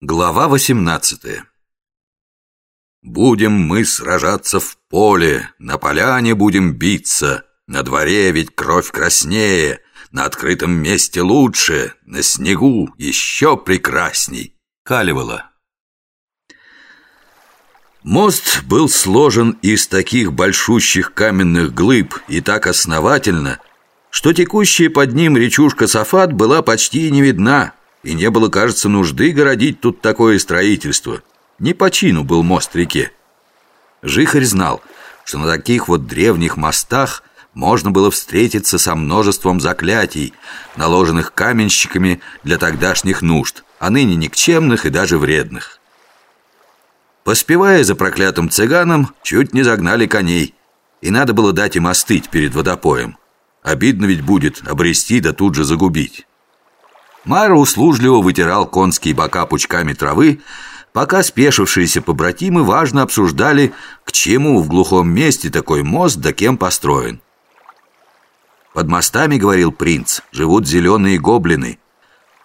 Глава 18 Будем мы сражаться в поле, на поляне будем биться, на дворе ведь кровь краснее, на открытом месте лучше, на снегу еще прекрасней. Калевала. Мост был сложен из таких большущих каменных глыб и так основательно, что текущая под ним речушка Сафат была почти не видна и не было, кажется, нужды городить тут такое строительство. Не по чину был мост реке. Жихарь знал, что на таких вот древних мостах можно было встретиться со множеством заклятий, наложенных каменщиками для тогдашних нужд, а ныне никчемных и даже вредных. Поспевая за проклятым цыганом, чуть не загнали коней, и надо было дать им остыть перед водопоем. Обидно ведь будет обрести да тут же загубить. Майра услужливо вытирал конские бока пучками травы, пока спешившиеся побратимы важно обсуждали, к чему в глухом месте такой мост да кем построен. Под мостами, говорил принц, живут зеленые гоблины.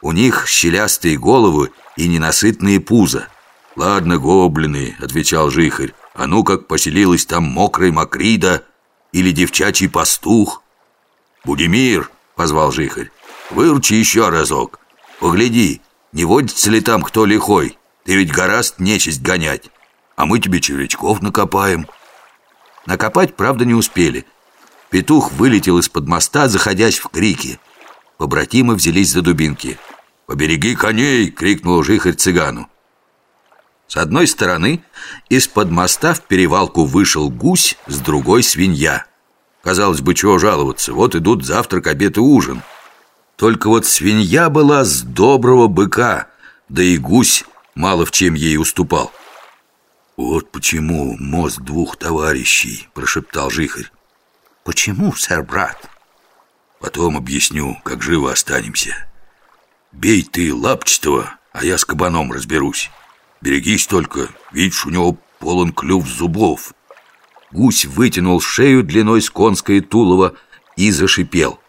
У них щелястые головы и ненасытные пузо. «Ладно, гоблины», — отвечал Жихарь, «а ну как поселилась там мокрай Макрида или девчачий пастух». «Будимир», — позвал Жихарь, Выручи еще разок. Погляди, не водится ли там кто лихой. Ты ведь гораст нечисть гонять. А мы тебе червячков накопаем. Накопать, правда, не успели. Петух вылетел из-под моста, заходясь в крики. Побратимы взялись за дубинки. «Побереги коней!» — крикнул жихарь цыгану. С одной стороны, из-под моста в перевалку вышел гусь, с другой — свинья. Казалось бы, чего жаловаться, вот идут завтрак, обед и ужин. Только вот свинья была с доброго быка, да и гусь мало в чем ей уступал. «Вот почему мост двух товарищей», — прошептал Жихарь. «Почему, сэр-брат?» «Потом объясню, как живо останемся. Бей ты лапчатого, а я с кабаном разберусь. Берегись только, видишь, у него полон клюв зубов». Гусь вытянул шею длиной с конское тулово и зашипел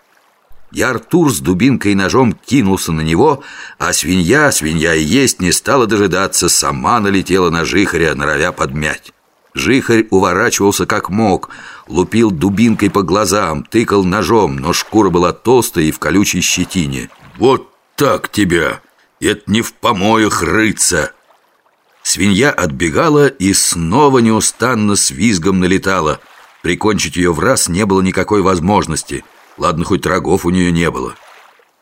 и Артур с дубинкой и ножом кинулся на него, а свинья, свинья и есть, не стала дожидаться, сама налетела на жихаря, норовя подмять. Жихарь уворачивался как мог, лупил дубинкой по глазам, тыкал ножом, но шкура была толстая и в колючей щетине. «Вот так тебя! Это не в помоях рыться!» Свинья отбегала и снова неустанно с визгом налетала. Прикончить ее в раз не было никакой возможности – Ладно, хоть рогов у нее не было.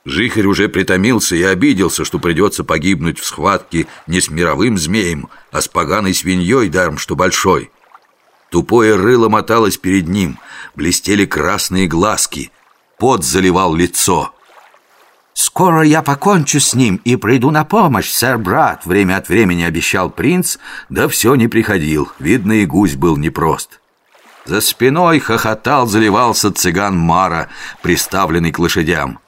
Жихарь уже притомился и обиделся, что придется погибнуть в схватке не с мировым змеем, а с поганой свиньей, даром что большой. Тупое рыло моталось перед ним, блестели красные глазки, пот заливал лицо. «Скоро я покончу с ним и приду на помощь, сэр-брат», время от времени обещал принц, да все не приходил, видно, и гусь был непрост. За спиной хохотал, заливался цыган Мара, приставленный к лошадям.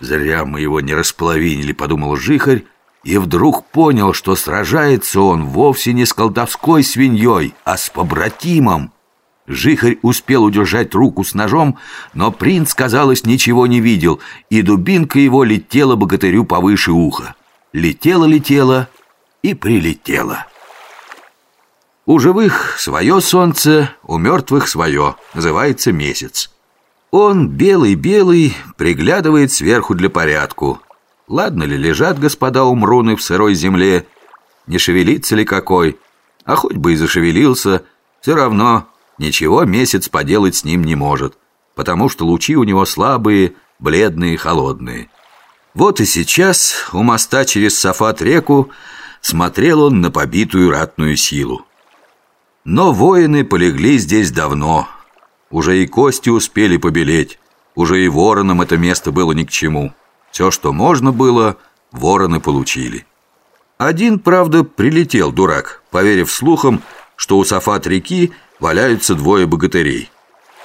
«Зря мы его не располовинили», — подумал Жихарь, и вдруг понял, что сражается он вовсе не с колдовской свиньей, а с побратимом. Жихарь успел удержать руку с ножом, но принц, казалось, ничего не видел, и дубинка его летела богатырю повыше уха. Летела-летела и прилетела. У живых свое солнце, у мертвых свое, называется месяц. Он белый-белый, приглядывает сверху для порядку. Ладно ли лежат господа умруны в сырой земле, не шевелится ли какой, а хоть бы и зашевелился, все равно ничего месяц поделать с ним не может, потому что лучи у него слабые, бледные, холодные. Вот и сейчас у моста через Сафат реку смотрел он на побитую ратную силу. Но воины полегли здесь давно. Уже и кости успели побелеть. Уже и воронам это место было ни к чему. Все, что можно было, вороны получили. Один, правда, прилетел, дурак, поверив слухам, что у Сафат реки валяются двое богатырей.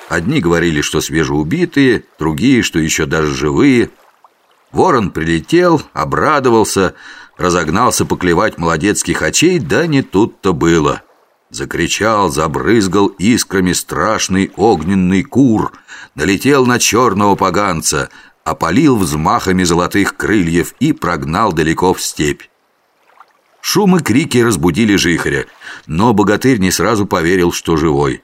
Одни говорили, что свежеубитые, другие, что еще даже живые. Ворон прилетел, обрадовался, разогнался поклевать молодецких очей, да не тут-то было. Закричал, забрызгал искрами страшный огненный кур, налетел на черного поганца, опалил взмахами золотых крыльев и прогнал далеко в степь. Шум и крики разбудили жихаря, но богатырь не сразу поверил, что живой.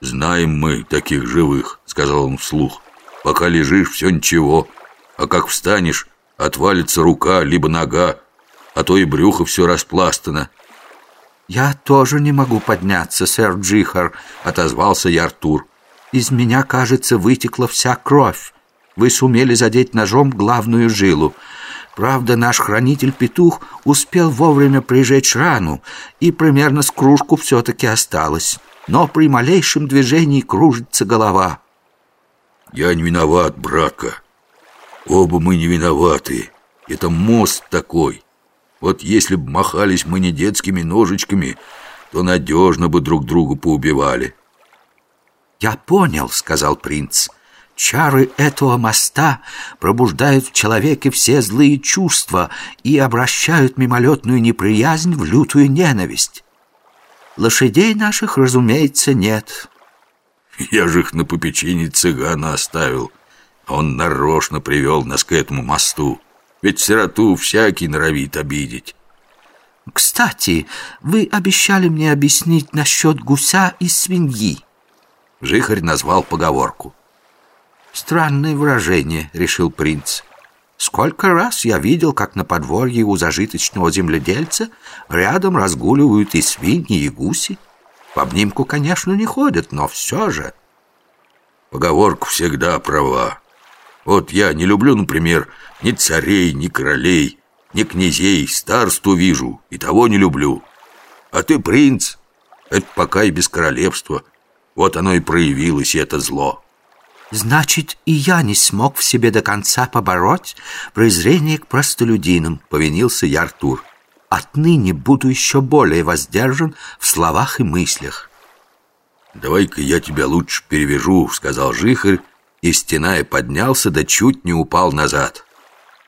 «Знаем мы таких живых», — сказал он вслух. «Пока лежишь, все ничего, а как встанешь, отвалится рука, либо нога, а то и брюхо все распластано». «Я тоже не могу подняться, сэр Джихар», — отозвался я Артур. «Из меня, кажется, вытекла вся кровь. Вы сумели задеть ножом главную жилу. Правда, наш хранитель-петух успел вовремя прижечь рану, и примерно с кружку все-таки осталось. Но при малейшем движении кружится голова». «Я не виноват, братка. Оба мы не виноваты. Это мост такой». Вот если б махались мы не детскими ножичками, то надежно бы друг другу поубивали. «Я понял», — сказал принц. «Чары этого моста пробуждают в человеке все злые чувства и обращают мимолетную неприязнь в лютую ненависть. Лошадей наших, разумеется, нет». «Я же их на попечении цыгана оставил. Он нарочно привел нас к этому мосту». Ведь сироту всякий норовит обидеть. Кстати, вы обещали мне объяснить насчет гуся и свиньи. Жихарь назвал поговорку. Странное выражение, решил принц. Сколько раз я видел, как на подворье у зажиточного земледельца рядом разгуливают и свиньи, и гуси. В обнимку, конечно, не ходят, но все же... Поговорка всегда права. Вот я не люблю, например, ни царей, ни королей, ни князей, старству вижу, и того не люблю. А ты принц, это пока и без королевства. Вот оно и проявилось, и это зло. Значит, и я не смог в себе до конца побороть презрение к простолюдинам, повинился я Артур. Отныне буду еще более воздержан в словах и мыслях. «Давай-ка я тебя лучше перевяжу», — сказал Жихарь, и, стеная, поднялся, да чуть не упал назад.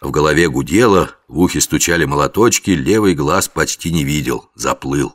В голове гудело, в ухе стучали молоточки, левый глаз почти не видел, заплыл.